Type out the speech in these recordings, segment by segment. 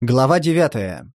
Глава девятая.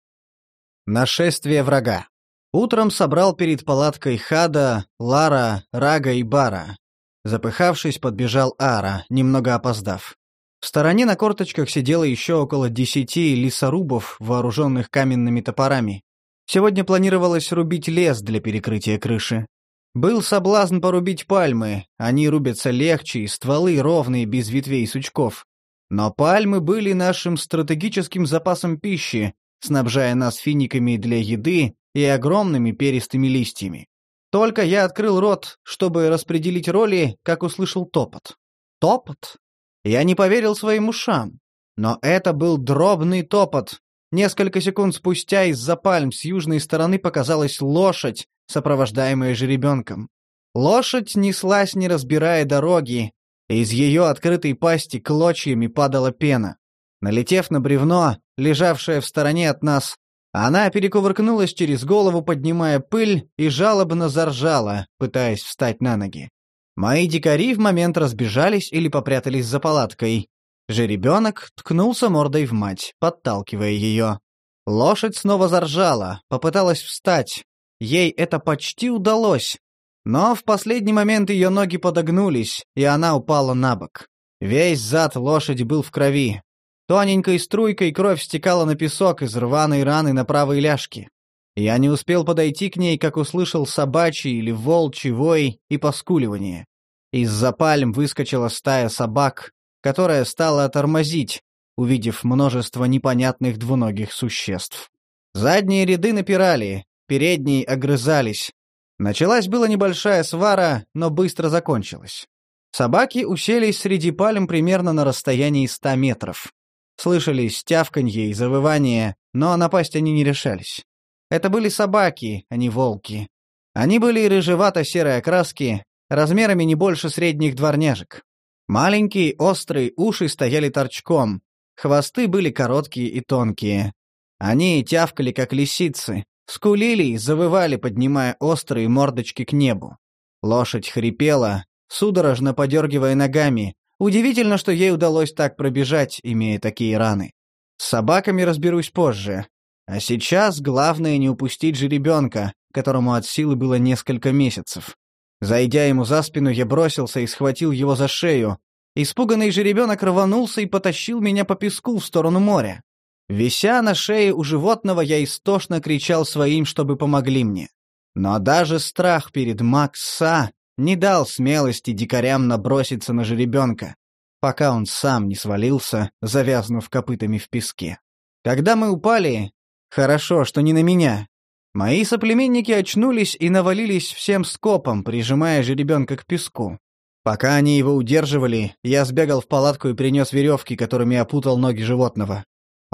Нашествие врага. Утром собрал перед палаткой Хада, Лара, Рага и Бара. Запыхавшись, подбежал Ара, немного опоздав. В стороне на корточках сидело еще около десяти лесорубов, вооруженных каменными топорами. Сегодня планировалось рубить лес для перекрытия крыши. Был соблазн порубить пальмы, они рубятся легче, стволы ровные, без ветвей и сучков. Но пальмы были нашим стратегическим запасом пищи, снабжая нас финиками для еды и огромными перистыми листьями. Только я открыл рот, чтобы распределить роли, как услышал топот. Топот? Я не поверил своим ушам. Но это был дробный топот. Несколько секунд спустя из-за пальм с южной стороны показалась лошадь, сопровождаемая жеребенком. Лошадь неслась, не разбирая дороги, из ее открытой пасти клочьями падала пена. Налетев на бревно, лежавшее в стороне от нас, она перекувыркнулась через голову, поднимая пыль, и жалобно заржала, пытаясь встать на ноги. Мои дикари в момент разбежались или попрятались за палаткой. Жеребенок ткнулся мордой в мать, подталкивая ее. Лошадь снова заржала, попыталась встать. Ей это почти удалось, но в последний момент ее ноги подогнулись, и она упала на бок. Весь зад лошади был в крови. Тоненькой струйкой кровь стекала на песок из рваной раны на правой ляжке. Я не успел подойти к ней, как услышал собачий или волчий вой и поскуливание. Из-за пальм выскочила стая собак, которая стала тормозить, увидев множество непонятных двуногих существ. Задние ряды напирали, передние огрызались, Началась была небольшая свара, но быстро закончилась. Собаки уселись среди пальм примерно на расстоянии ста метров. Слышались тявканье и завывание, но напасть они не решались. Это были собаки, а не волки. Они были рыжевато-серой окраски, размерами не больше средних дворняжек. Маленькие острые уши стояли торчком, хвосты были короткие и тонкие. Они тявкали, как лисицы, Скулили и завывали, поднимая острые мордочки к небу. Лошадь хрипела, судорожно подергивая ногами. Удивительно, что ей удалось так пробежать, имея такие раны. С собаками разберусь позже. А сейчас главное не упустить жеребенка, которому от силы было несколько месяцев. Зайдя ему за спину, я бросился и схватил его за шею. Испуганный жеребенок рванулся и потащил меня по песку в сторону моря. Вися на шее у животного, я истошно кричал своим, чтобы помогли мне. Но даже страх перед Макса не дал смелости дикарям наброситься на жеребенка, пока он сам не свалился, завязнув копытами в песке. Когда мы упали, хорошо, что не на меня, мои соплеменники очнулись и навалились всем скопом, прижимая жеребенка к песку. Пока они его удерживали, я сбегал в палатку и принес веревки, которыми опутал ноги животного.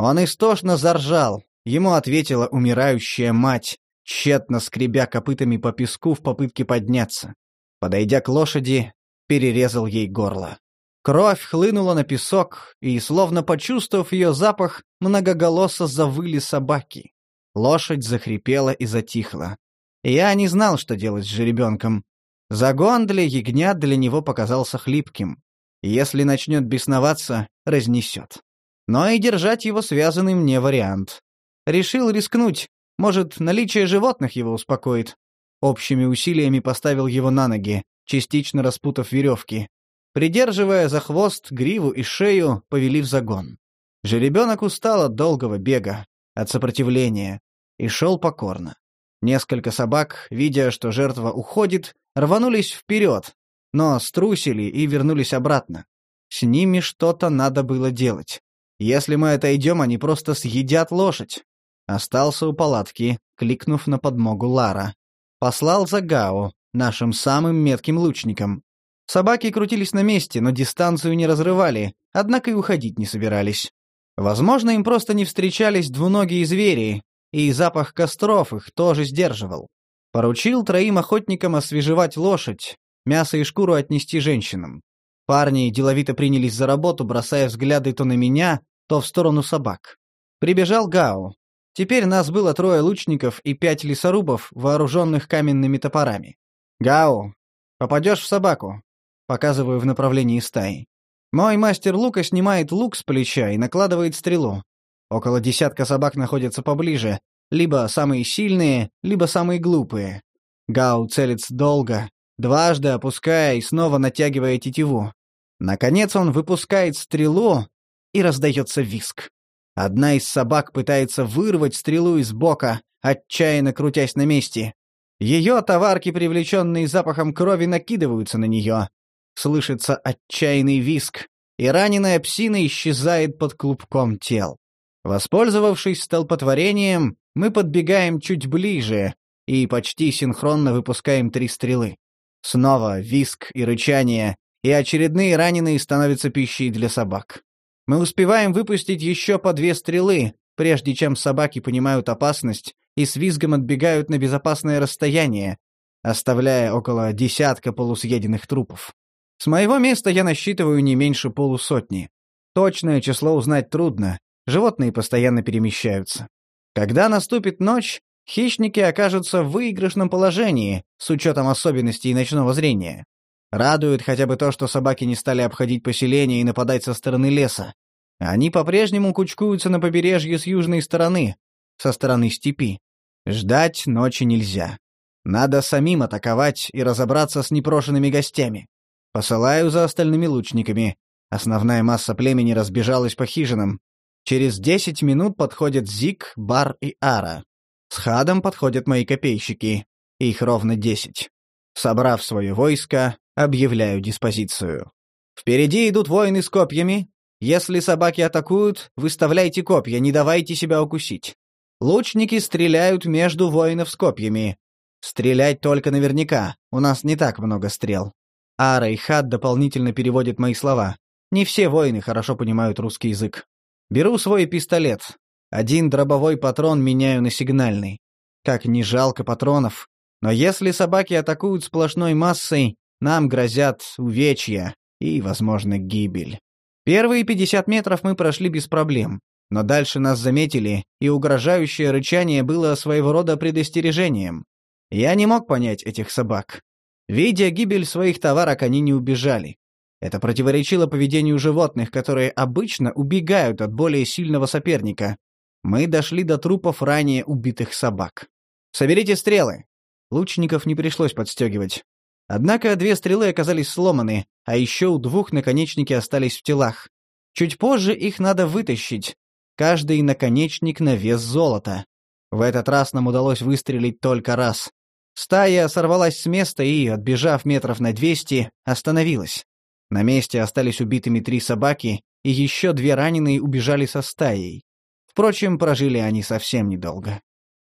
Он истошно заржал. Ему ответила умирающая мать, тщетно скребя копытами по песку в попытке подняться. Подойдя к лошади, перерезал ей горло. Кровь хлынула на песок, и, словно почувствовав ее запах, многоголосо завыли собаки. Лошадь захрипела и затихла. Я не знал, что делать с жеребенком. Загон для ягнят для него показался хлипким. Если начнет бесноваться, разнесет. Но и держать его связанным не вариант. Решил рискнуть, может, наличие животных его успокоит. Общими усилиями поставил его на ноги, частично распутав веревки. Придерживая за хвост, гриву и шею, повели в загон. Жеребенок устал от долгого бега, от сопротивления, и шел покорно. Несколько собак, видя, что жертва уходит, рванулись вперед, но струсили и вернулись обратно. С ними что-то надо было делать. Если мы отойдем, они просто съедят лошадь. Остался у палатки, кликнув на подмогу Лара. Послал за Гао, нашим самым метким лучником. Собаки крутились на месте, но дистанцию не разрывали, однако и уходить не собирались. Возможно, им просто не встречались двуногие звери, и запах костров их тоже сдерживал. Поручил троим охотникам освежевать лошадь, мясо и шкуру отнести женщинам. Парни деловито принялись за работу, бросая взгляды то на меня, то в сторону собак. Прибежал Гао. Теперь нас было трое лучников и пять лесорубов, вооруженных каменными топорами. «Гао, попадешь в собаку», — показываю в направлении стаи. Мой мастер лука снимает лук с плеча и накладывает стрелу. Около десятка собак находятся поближе, либо самые сильные, либо самые глупые. Гау целится долго, дважды опуская и снова натягивая тетиву. Наконец он выпускает стрелу, и раздается виск. Одна из собак пытается вырвать стрелу из бока, отчаянно крутясь на месте. Ее товарки, привлеченные запахом крови, накидываются на нее. Слышится отчаянный виск, и раненая псина исчезает под клубком тел. Воспользовавшись столпотворением, мы подбегаем чуть ближе и почти синхронно выпускаем три стрелы. Снова виск и рычание, и очередные раненые становятся пищей для собак. Мы успеваем выпустить еще по две стрелы, прежде чем собаки понимают опасность и с визгом отбегают на безопасное расстояние, оставляя около десятка полусъеденных трупов. С моего места я насчитываю не меньше полусотни. Точное число узнать трудно, животные постоянно перемещаются. Когда наступит ночь, хищники окажутся в выигрышном положении, с учетом особенностей ночного зрения. Радует хотя бы то, что собаки не стали обходить поселение и нападать со стороны леса. Они по-прежнему кучкуются на побережье с южной стороны, со стороны степи. Ждать ночи нельзя. Надо самим атаковать и разобраться с непрошенными гостями. Посылаю за остальными лучниками. Основная масса племени разбежалась по хижинам. Через десять минут подходят Зик, Бар и Ара. С Хадом подходят мои копейщики. Их ровно десять. Собрав свое войско, объявляю диспозицию. Впереди идут воины с копьями. Если собаки атакуют, выставляйте копья, не давайте себя укусить. Лучники стреляют между воинов с копьями. Стрелять только наверняка, у нас не так много стрел. Ара и Хад дополнительно переводят мои слова. Не все воины хорошо понимают русский язык. Беру свой пистолет. Один дробовой патрон меняю на сигнальный. Как не жалко патронов. Но если собаки атакуют сплошной массой, нам грозят увечья и, возможно, гибель. Первые 50 метров мы прошли без проблем, но дальше нас заметили, и угрожающее рычание было своего рода предостережением. Я не мог понять этих собак. Видя гибель своих товарок, они не убежали. Это противоречило поведению животных, которые обычно убегают от более сильного соперника. Мы дошли до трупов ранее убитых собак. «Соберите стрелы!» Лучников не пришлось подстегивать. Однако две стрелы оказались сломаны, а еще у двух наконечники остались в телах. Чуть позже их надо вытащить. Каждый наконечник на вес золота. В этот раз нам удалось выстрелить только раз. Стая сорвалась с места и, отбежав метров на двести, остановилась. На месте остались убитыми три собаки, и еще две раненые убежали со стаей. Впрочем, прожили они совсем недолго.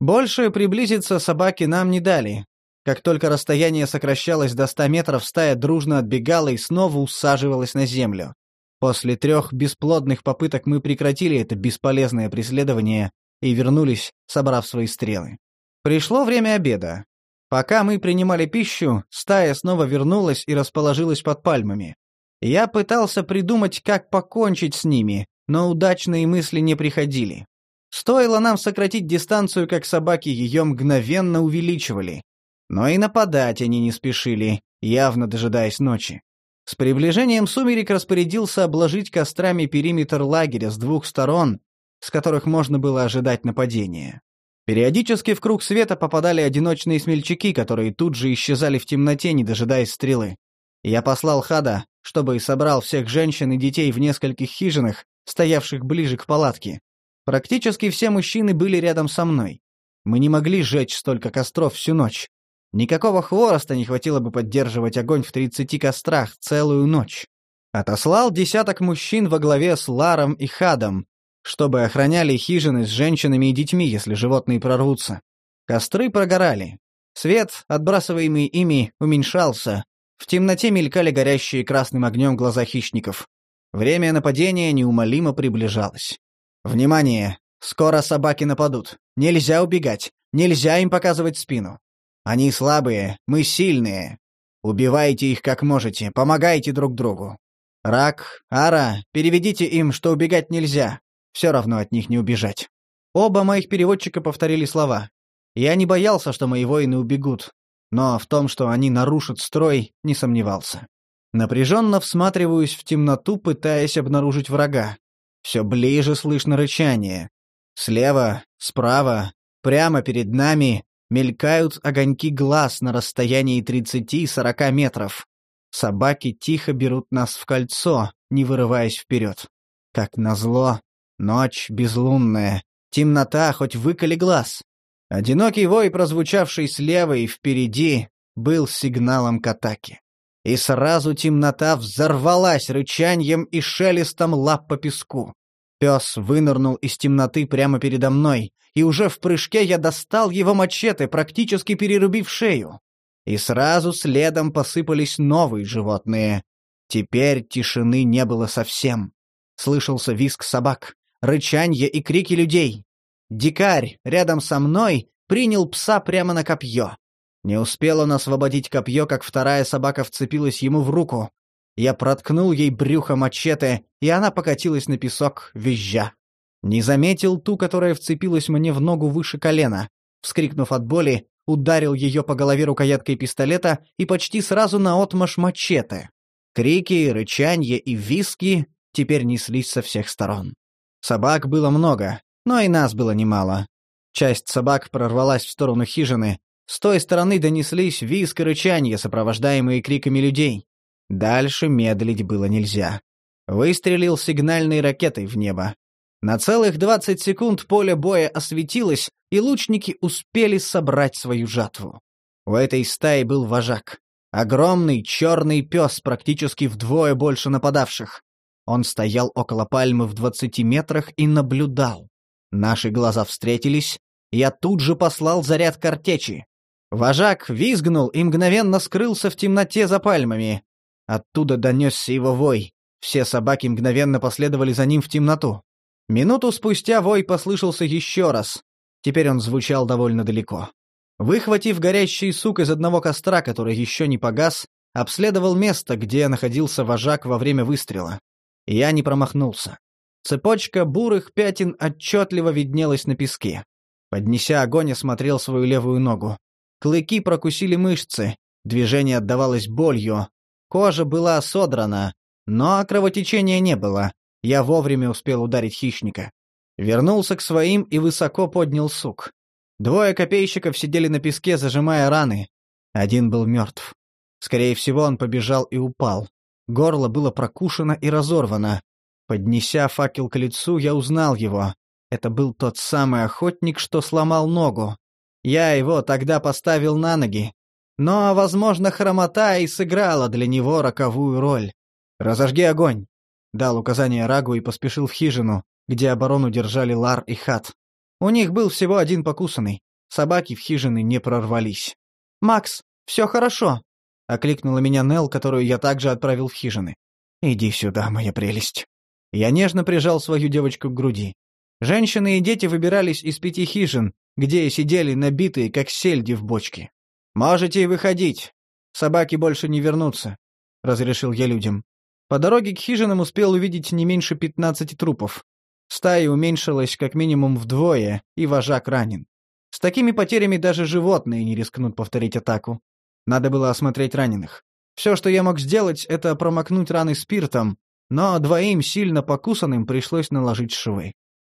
Больше приблизиться собаки нам не дали, как только расстояние сокращалось до ста метров, стая дружно отбегала и снова усаживалась на землю. После трех бесплодных попыток мы прекратили это бесполезное преследование и вернулись, собрав свои стрелы. Пришло время обеда. Пока мы принимали пищу, стая снова вернулась и расположилась под пальмами. Я пытался придумать, как покончить с ними, но удачные мысли не приходили. Стоило нам сократить дистанцию, как собаки ее мгновенно увеличивали. Но и нападать они не спешили, явно дожидаясь ночи. С приближением сумерек распорядился обложить кострами периметр лагеря с двух сторон, с которых можно было ожидать нападения. Периодически в круг света попадали одиночные смельчаки, которые тут же исчезали в темноте, не дожидаясь стрелы. Я послал Хада, чтобы собрал всех женщин и детей в нескольких хижинах, стоявших ближе к палатке. Практически все мужчины были рядом со мной. Мы не могли сжечь столько костров всю ночь. Никакого хвороста не хватило бы поддерживать огонь в тридцати кострах целую ночь. Отослал десяток мужчин во главе с Ларом и Хадом, чтобы охраняли хижины с женщинами и детьми, если животные прорвутся. Костры прогорали. Свет, отбрасываемый ими, уменьшался. В темноте мелькали горящие красным огнем глаза хищников. Время нападения неумолимо приближалось. «Внимание! Скоро собаки нападут. Нельзя убегать. Нельзя им показывать спину. Они слабые, мы сильные. Убивайте их как можете, помогайте друг другу. Рак, Ара, переведите им, что убегать нельзя. Все равно от них не убежать. Оба моих переводчика повторили слова. Я не боялся, что мои воины убегут, но в том, что они нарушат строй, не сомневался. Напряженно всматриваюсь в темноту, пытаясь обнаружить врага. Все ближе слышно рычание. Слева, справа, прямо перед нами мелькают огоньки глаз на расстоянии 30-40 метров. Собаки тихо берут нас в кольцо, не вырываясь вперед. Как назло, ночь безлунная, темнота хоть выколи глаз. Одинокий вой, прозвучавший слева и впереди, был сигналом к атаке. И сразу темнота взорвалась рычанием и шелестом лап по песку. Пес вынырнул из темноты прямо передо мной, и уже в прыжке я достал его мачете, практически перерубив шею. И сразу следом посыпались новые животные. Теперь тишины не было совсем. Слышался визг собак, рычанье и крики людей. Дикарь рядом со мной принял пса прямо на копье. Не успел он освободить копье, как вторая собака вцепилась ему в руку. Я проткнул ей брюхо мачете, и она покатилась на песок, визжа. Не заметил ту, которая вцепилась мне в ногу выше колена. Вскрикнув от боли, ударил ее по голове рукояткой пистолета и почти сразу наотмашь мачете. Крики, рычанье и виски теперь неслись со всех сторон. Собак было много, но и нас было немало. Часть собак прорвалась в сторону хижины, с той стороны донеслись визг и рычанье, сопровождаемые криками людей. Дальше медлить было нельзя. Выстрелил сигнальной ракетой в небо. На целых 20 секунд поле боя осветилось, и лучники успели собрать свою жатву. У этой стаи был вожак. Огромный черный пес, практически вдвое больше нападавших. Он стоял около пальмы в 20 метрах и наблюдал. Наши глаза встретились, я тут же послал заряд картечи. Вожак визгнул и мгновенно скрылся в темноте за пальмами. Оттуда донесся его вой. Все собаки мгновенно последовали за ним в темноту. Минуту спустя вой послышался еще раз. Теперь он звучал довольно далеко. Выхватив горящий сук из одного костра, который еще не погас, обследовал место, где находился вожак во время выстрела. Я не промахнулся. Цепочка бурых пятен отчетливо виднелась на песке. Поднеся огонь, осмотрел свою левую ногу. Клыки прокусили мышцы, движение отдавалось болью, кожа была содрана, но кровотечения не было. Я вовремя успел ударить хищника. Вернулся к своим и высоко поднял сук. Двое копейщиков сидели на песке, зажимая раны. Один был мертв. Скорее всего, он побежал и упал. Горло было прокушено и разорвано. Поднеся факел к лицу, я узнал его. Это был тот самый охотник, что сломал ногу. Я его тогда поставил на ноги. Но, возможно, хромота и сыграла для него роковую роль. «Разожги огонь!» — дал указание Рагу и поспешил в хижину, где оборону держали Лар и Хат. У них был всего один покусанный. Собаки в хижины не прорвались. «Макс, все хорошо!» — окликнула меня Нел, которую я также отправил в хижины. «Иди сюда, моя прелесть». Я нежно прижал свою девочку к груди. Женщины и дети выбирались из пяти хижин, где сидели набитые, как сельди в бочке. «Можете выходить. Собаки больше не вернутся», — разрешил я людям. По дороге к хижинам успел увидеть не меньше пятнадцати трупов. Стая уменьшилась как минимум вдвое, и вожак ранен. С такими потерями даже животные не рискнут повторить атаку. Надо было осмотреть раненых. Все, что я мог сделать, это промокнуть раны спиртом, но двоим сильно покусанным пришлось наложить швы.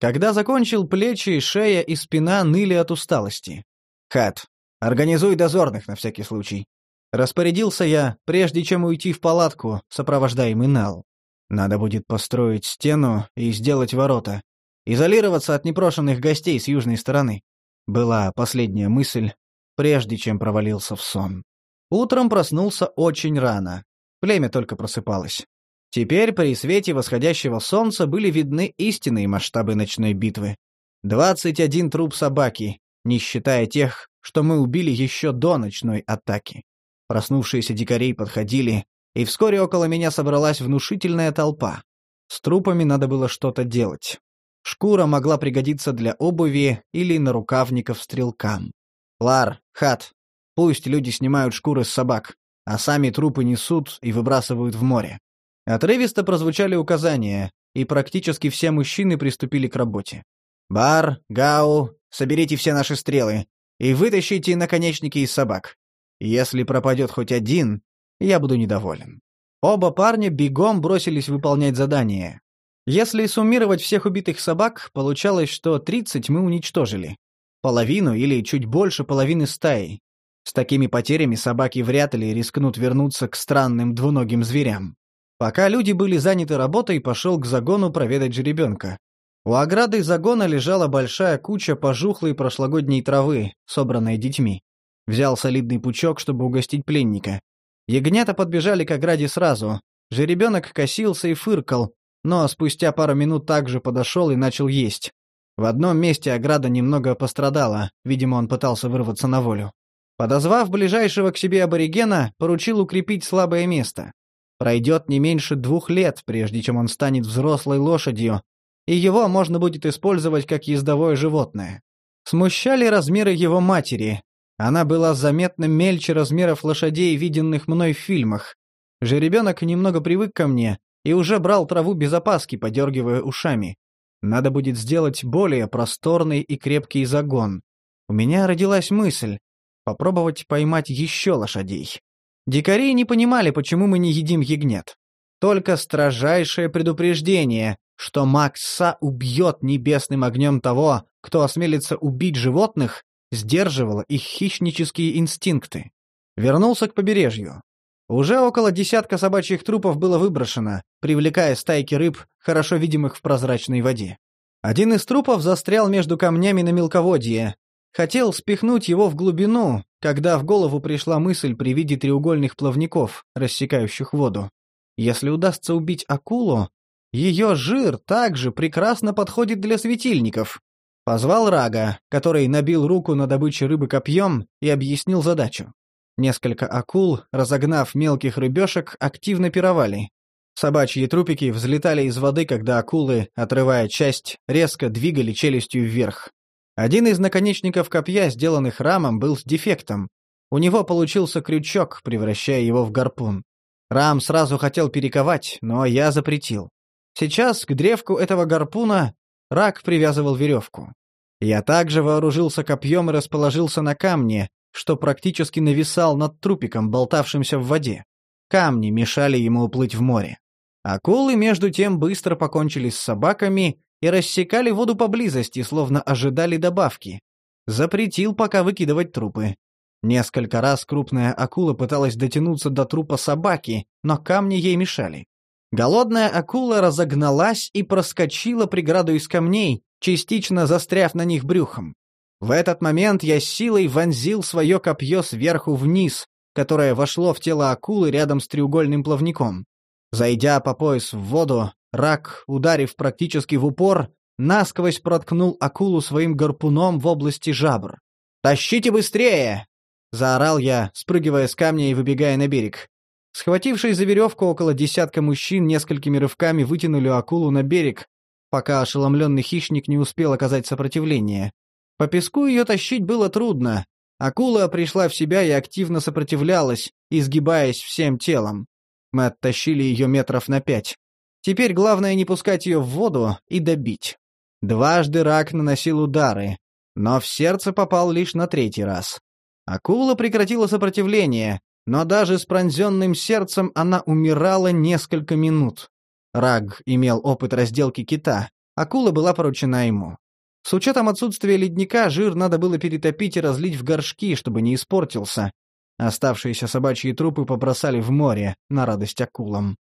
Когда закончил, плечи, шея и спина ныли от усталости. «Хат, организуй дозорных на всякий случай». Распорядился я, прежде чем уйти в палатку, сопровождаемый Нал. Надо будет построить стену и сделать ворота. Изолироваться от непрошенных гостей с южной стороны. Была последняя мысль, прежде чем провалился в сон. Утром проснулся очень рано. Племя только просыпалось. Теперь при свете восходящего солнца были видны истинные масштабы ночной битвы. Двадцать один труп собаки, не считая тех, что мы убили еще до ночной атаки. Проснувшиеся дикари подходили, и вскоре около меня собралась внушительная толпа. С трупами надо было что-то делать. Шкура могла пригодиться для обуви или нарукавников стрелкам. Лар, хат, пусть люди снимают шкуры с собак, а сами трупы несут и выбрасывают в море. Отрывисто прозвучали указания, и практически все мужчины приступили к работе. «Бар, Гау, соберите все наши стрелы и вытащите наконечники из собак. Если пропадет хоть один, я буду недоволен». Оба парня бегом бросились выполнять задание. Если суммировать всех убитых собак, получалось, что 30 мы уничтожили. Половину или чуть больше половины стаи. С такими потерями собаки вряд ли рискнут вернуться к странным двуногим зверям. Пока люди были заняты работой, пошел к загону проведать жеребенка. У ограды загона лежала большая куча пожухлой прошлогодней травы, собранной детьми. Взял солидный пучок, чтобы угостить пленника. Ягнята подбежали к ограде сразу. Жеребенок косился и фыркал, но спустя пару минут также подошел и начал есть. В одном месте ограда немного пострадала, видимо, он пытался вырваться на волю. Подозвав ближайшего к себе аборигена, поручил укрепить слабое место. Пройдет не меньше двух лет, прежде чем он станет взрослой лошадью, и его можно будет использовать как ездовое животное. Смущали размеры его матери. Она была заметно мельче размеров лошадей, виденных мной в фильмах. Жеребенок немного привык ко мне и уже брал траву без опаски, подергивая ушами. Надо будет сделать более просторный и крепкий загон. У меня родилась мысль попробовать поймать еще лошадей. Дикари не понимали, почему мы не едим ягнят. Только строжайшее предупреждение, что Макса убьет небесным огнем того, кто осмелится убить животных, сдерживало их хищнические инстинкты. Вернулся к побережью. Уже около десятка собачьих трупов было выброшено, привлекая стайки рыб, хорошо видимых в прозрачной воде. Один из трупов застрял между камнями на мелководье, Хотел спихнуть его в глубину, когда в голову пришла мысль при виде треугольных плавников, рассекающих воду. Если удастся убить акулу, ее жир также прекрасно подходит для светильников. Позвал Рага, который набил руку на добыче рыбы копьем и объяснил задачу. Несколько акул, разогнав мелких рыбешек, активно пировали. Собачьи трупики взлетали из воды, когда акулы, отрывая часть, резко двигали челюстью вверх. Один из наконечников копья, сделанных рамом, был с дефектом. У него получился крючок, превращая его в гарпун. Рам сразу хотел перековать, но я запретил. Сейчас к древку этого гарпуна рак привязывал веревку. Я также вооружился копьем и расположился на камне, что практически нависал над трупиком, болтавшимся в воде. Камни мешали ему уплыть в море. Акулы, между тем, быстро покончили с собаками и рассекали воду поблизости, словно ожидали добавки. Запретил пока выкидывать трупы. Несколько раз крупная акула пыталась дотянуться до трупа собаки, но камни ей мешали. Голодная акула разогналась и проскочила преграду из камней, частично застряв на них брюхом. В этот момент я силой вонзил свое копье сверху вниз, которое вошло в тело акулы рядом с треугольным плавником. Зайдя по пояс в воду, Рак, ударив практически в упор, насквозь проткнул акулу своим гарпуном в области жабр. «Тащите быстрее!» — заорал я, спрыгивая с камня и выбегая на берег. Схватившись за веревку, около десятка мужчин несколькими рывками вытянули акулу на берег, пока ошеломленный хищник не успел оказать сопротивление. По песку ее тащить было трудно. Акула пришла в себя и активно сопротивлялась, изгибаясь всем телом. Мы оттащили ее метров на пять. Теперь главное не пускать ее в воду и добить. Дважды рак наносил удары, но в сердце попал лишь на третий раз. Акула прекратила сопротивление, но даже с пронзенным сердцем она умирала несколько минут. Раг имел опыт разделки кита, акула была поручена ему. С учетом отсутствия ледника жир надо было перетопить и разлить в горшки, чтобы не испортился. Оставшиеся собачьи трупы побросали в море, на радость акулам.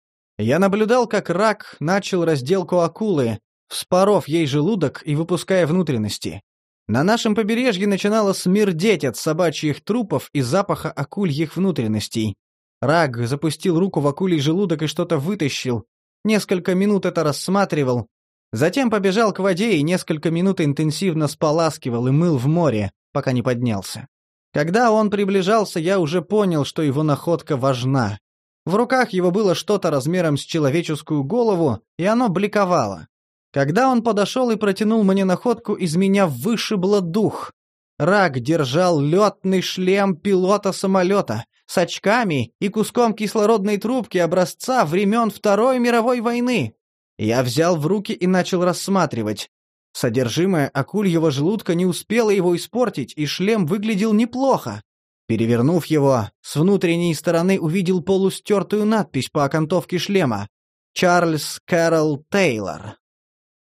Я наблюдал, как рак начал разделку акулы, вспоров ей желудок и выпуская внутренности. На нашем побережье начинало смердеть от собачьих трупов и запаха акульих внутренностей. Рак запустил руку в акулий желудок и что-то вытащил. Несколько минут это рассматривал. Затем побежал к воде и несколько минут интенсивно споласкивал и мыл в море, пока не поднялся. Когда он приближался, я уже понял, что его находка важна. В руках его было что-то размером с человеческую голову, и оно бликовало. Когда он подошел и протянул мне находку, из меня вышибло дух. Рак держал летный шлем пилота самолета с очками и куском кислородной трубки образца времен Второй мировой войны. Я взял в руки и начал рассматривать. Содержимое акульего желудка не успело его испортить, и шлем выглядел неплохо. Перевернув его, с внутренней стороны увидел полустертую надпись по окантовке шлема. Чарльз Кэрролл Тейлор.